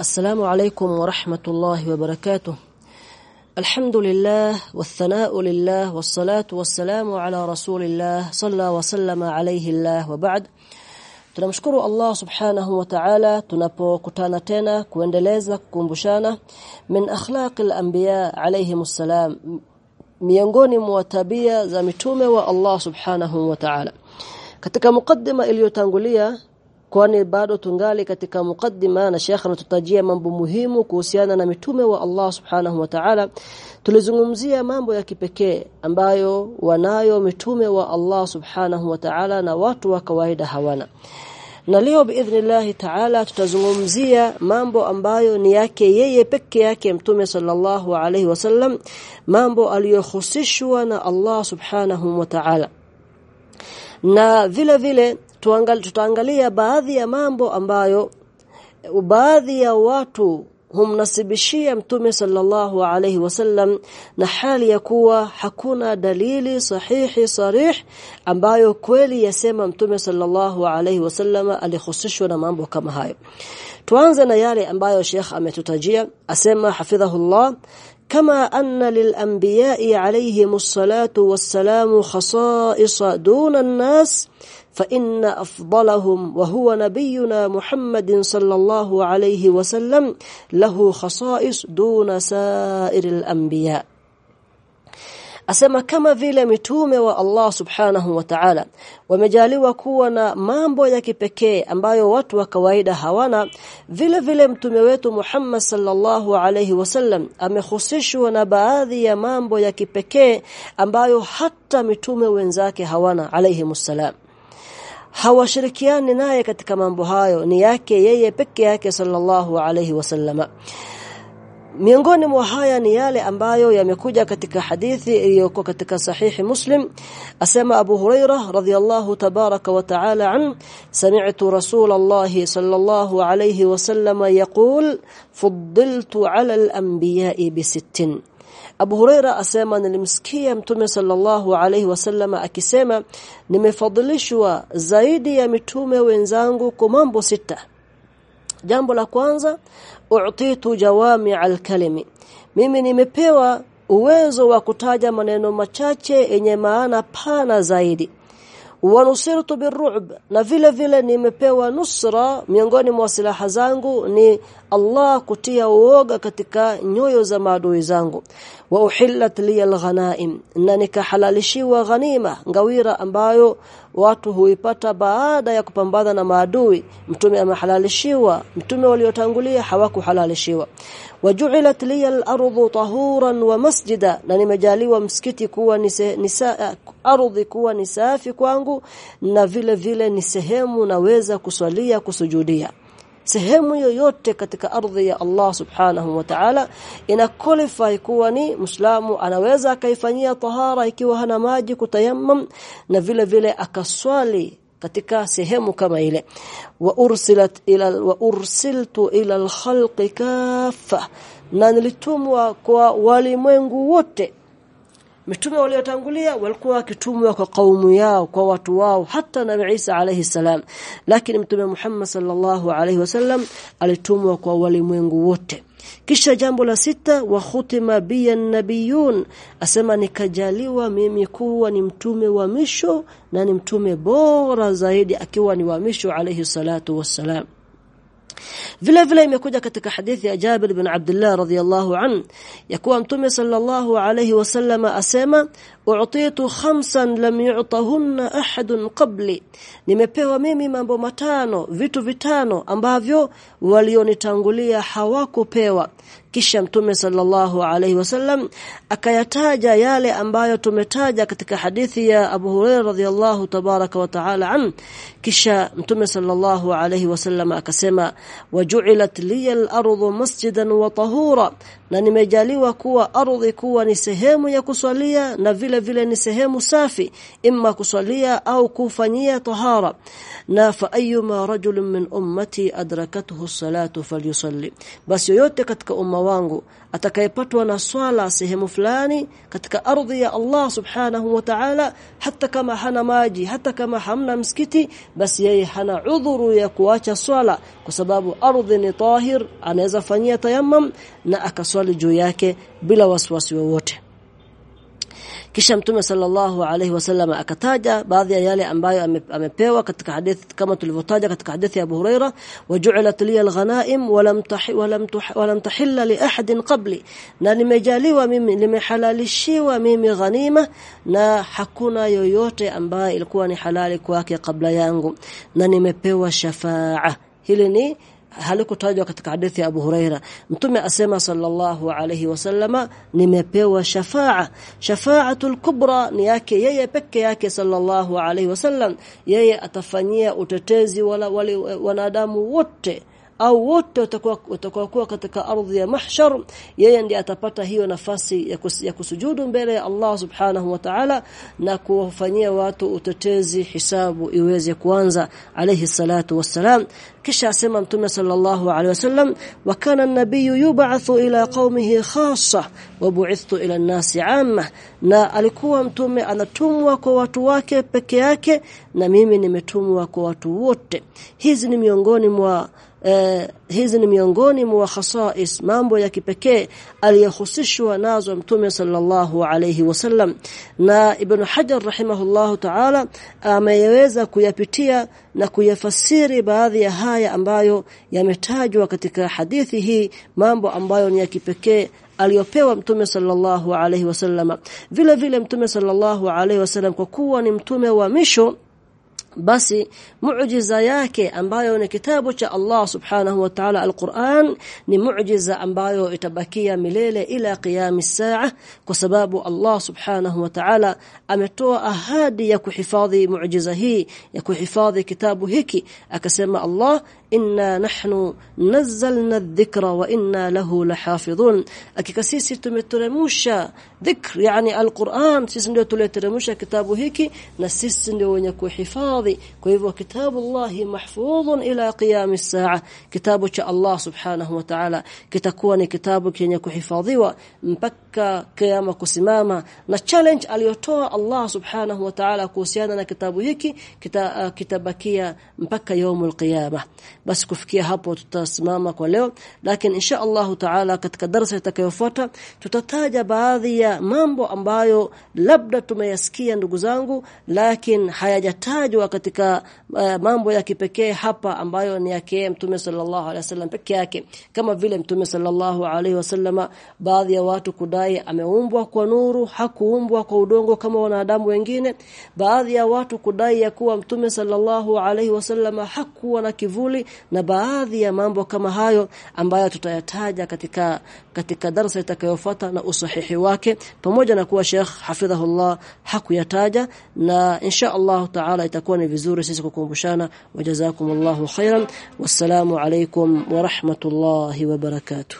السلام عليكم ورحمة الله وبركاته الحمد لله والثناء لله والصلاة والسلام على رسول الله صلى وسلم عليه الله وبعد tunamshukuru Allah subhanahu wa ta'ala tunapokutana tena kuendeleza kukumbushana min akhlaqil anbiya alayhimus salam miongoni mwa tabia za mitume wa Allah subhanahu wa ta'ala katika mukaddima iliyotangulia kwani bado tungali katika mukaddima na Sheikh anatutajia mambo muhimu kuhusiana na mitume wa Allah Subhanahu wa Ta'ala. Tulizungumzia mambo ya kipekee ambayo wanayo mitume wa Allah Subhanahu wa Ta'ala na watu wa kawaida hawana. Na leo biidhnillah ta'ala tutazungumzia mambo ambayo ni yake yeye peke yake mtume sallallahu alaihi wasallam mambo aliyohusishwa na Allah subhanahu wa ta'ala. Na vile vile tuangal, tutaangalia baadhi ya mambo ambayo eh, baadhi ya watu humnasibishia mtume sallallahu alayhi wasallam na hali ya kuwa hakuna dalili sahihi sarih ambayo kweli yasema mtume sallallahu alayhi wasallam alihusishwa na mambo kama hayo. Tuanze na yale ambayo Sheikh ametutajia. Asema hafidhahullah kama anna lilanbiya'i alayhimus salatu wassalamu khasa'is duna an-nas فإن أفضلهم وهو نبينا محمد صلى الله عليه وسلم له خصائص دون سائر الأنبياء asema kama vile mitume wa Allah subhanahu wa ta'ala wamejaliwa kuwa na mambo ya kipekee ambayo watu wa kawaida hawana vile vile mtume wetu Muhammad sallallahu alayhi wasallam amehusishwa na baadhi ya mambo ya kipekee ambayo hata mitume wenzake hawana alayhi msalam hawashirikiani naye katika mambo hayo ni yake yeye peke yake sallallahu alayhi wasallama miongoni mwa haya ni yale ambayo yamekuja katika hadithi iliyokuwa katika sahihi Muslim asema Abu Huraira radhiyallahu tabaraka wa taala an sami'tu Rasulullah sallallahu alayhi wasallam yaqul fuddiltu ala al-anbiya'i bi sittin Abu Huraira asema nilimsikia Mtume sallallahu alayhi wasallam akisema nimefadhilishwa zaidi ya mitume wenzangu kwa mambo sita. Jambo la kwanza u'titu jawami al-kalimi. Mimi nimepewa uwezo wa kutaja maneno machache yenye maana pana zaidi. Wanusirtu birru'b na vile vile nimepewa nusra miongoni mwa silaha zangu ni Allah kutia uoga katika nyoyo za maadui zangu wa uhillat li alghanaim na nikahalalishiwa ghanima ngawira ambayo watu huipata baada ya kupambana na maadui. Mtume amehalalishiwa mtume waliotangulia hawakuhalalishiwa. Waju'ilat li al-ardu tahuran wa masjida na nimejaliwa msikiti kuwa ni ardhi kuwa ni safi kwangu na vile vile ni sehemu naweza kuswalia kusujudia sehemu yoyote katika ardhi ya Allah subhanahu wa ta'ala ina qualify kuwa ni muislamu anaweza akaifanyia tahara ikiwa hana maji kutayammam na vile vile akaswali katika sehemu kama ile. Wa ursilat ila wa ursiltu ila alkhalqi kaffa na nilitumwa kwa walimwengu wote mitume waliotangulia walikuwa wakitumwa kwa kaumu yao kwa watu wao hata nabii Isa alayhi salam. Lakini mtume Muhammad sallallahu alayhi wasallam alitumwa kwa walimwengu wote. Kisha jambo la sita wa khutima biya nabiyun asema nikajaliwa mimi kuwa ni mtume wa misho na ni mtume bora zaidi akiwa ni wa misho alayhi salatu wassalam vile vile imekuja katika hadithi ya Jabir bin Abdullah radhiyallahu an ya kuwa mtume sallallahu alayhi wasallam asema u'titu khamsan lam yu'tahunna ahadun qabli. Nimepewa mimi mambo matano vitu vitano ambavyo walionitangulia hawakupewa kisha mtume sallallahu alaihi wasallam akayataja yale ambayo tumetaja katika hadithi ya Abu Hurairah radhiyallahu tabaraka wa taala an. Kisha mtume sallallahu alaihi wasallam akasema waju'ilat liyal al-ardu masjidan wa tahura. Na nimejaliwa kuwa ardhi kuwa ni sehemu ya kuswalia na vile vile ni sehemu safi imma kuswalia au kufanyia tahara. Na fa ayyuma rajulun min ummati adrakathu salatu falyusalli. Basi yoyote katika umma wangu atakayepatwa na swala sehemu fulani katika ardhi ya Allah subhanahu wa ta'ala hata kama hana maji hata kama hamna msikiti basi yeye hana udhuru ya kuacha swala kwa sababu ardhi ni tahir anaweza fanyia tayammum na akaswali juu yake bila wasiwasi wowote kisha mtume sallallahu alaihi wasallam akataja baadhi ya yale ambayo amepewa katika hadithi kama tulivyotaja katika hadithi ya Abu Huraira waju'ilat li al-ghanaim wa lam tahi wa li ahadin qabli na nimejaliwa mimi nimehalalishiwa mimi ghanima na hakuna yoyote ambaye ilikuwa ni halali kwake kabla yangu na nimepewa shafaa. Hili ni halikutajwa katika hadithi ya Abu Huraira. Mtume asema sallallahu alayhi wasallama nimepewa shafaa. Shafaatul kubra ni yake yeye peke yake sallallahu alayhi wasallam yeye atafanyia utetezi wala wale wanadamu wote au wote watakuwa katika ardhi ya mahshar yeye ndiye atapata hiyo nafasi ya, kus, ya kusujudu mbele ya Allah subhanahu wa ta'ala na kuwafanyia watu utetezi hisabu iweze kuanza alayhi salatu wassalam. Kisha asema mtume sallallahu alayhi wasallam wa kana an-nabiy yub'athu ila qaumihi khassa wa bu'ithtu ila an-nasi 'amma. Na alikuwa mtume anatumwa kwa watu wake peke yake na mimi nimetumwa kwa watu wote. Hizi ni miongoni mwa Uh, hizi ni miongoni mwa khasais mambo ya kipekee aliyohusishwa nazo mtume sallallahu alayhi wasallam na ibn hajar rahimahullahu ta'ala ameweza kuyapitia na kuyafasiri baadhi ya haya ambayo yametajwa katika hadithi hii mambo ambayo ni ya kipekee aliyopewa mtume sallallahu alayhi wasallam vile vile mtume sallallahu alayhi wasallam kwa kuwa ni mtume wa misho بس معجزة ياك أنبايو كتابك الله سبحانه وتعالى القرآن نمعجزة أنبايو إتباكية مليلة إلى قيام الساعة كسباب الله سبحانه وتعالى أمتو أهادي يكو حفاظي معجزة هي يكو حفاظي كتابه هيك أكسم الله inna nahnu nazzalna adh-dhikra wa inna lahu lahafidhun. Akika sisi tumeteremsha dhikr yani al-Qur'an sisi ndio tulioteremsha kitabu hiki na sisi ndio wenye kuhifadhi. Kwa hivyo kitabu Allahi mahfudhun ila qiyam as-saa kitabu cha Allah subhanahu wa ta'ala kitakuwa ni kitabu kenye kuhifadhiwa mpaka kiyama kusimama. Na challenge aliyotoa Allah subhanahu wa ta'ala kuhusiana na kitabu hiki uh, kitabakia mpaka yaumul qiyamah basi kufikia hapo tutasimama kwa leo. Lakini insha Allah taala katika darasa itakayofuata tutataja baadhi ya mambo ambayo labda tumeyasikia ndugu zangu lakini hayajatajwa katika uh, mambo ya kipekee hapa ambayo ni yake Mtume sallallahu alaihi wasallam peke yake. Kama vile Mtume sallallahu alaihi wasallama baadhi ya watu kudai ameumbwa kwa nuru hakuumbwa kwa udongo kama wanadamu wengine. Baadhi ya watu kudai ya kuwa Mtume sallallahu alaihi wasallama hakuwa na kivuli na baadhi ya mambo kama hayo ambayo tutayataja katika katika darasa itakayofuata na usahihi wake pamoja na kuwa Sheikh hafidhahullah hakuyataja na insha Allah taala itakuwa ni vizuri sisi kukumbushana. Wajazakumullahu khairan. Wassalamu alaikum wa rahmatullahi wa barakatuh